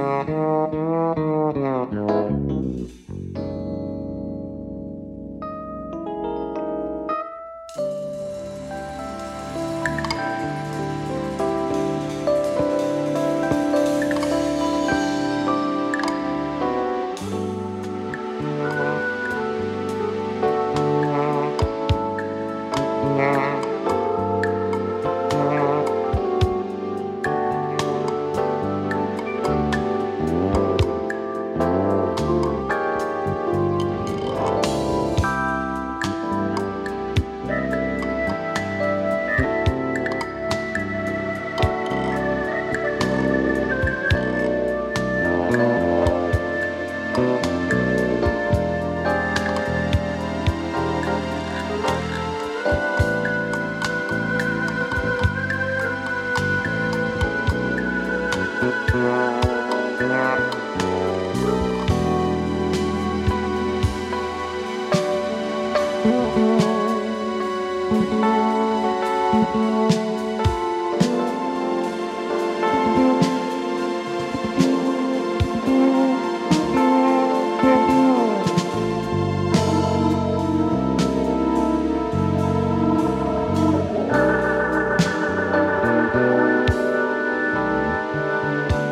Thank you. Música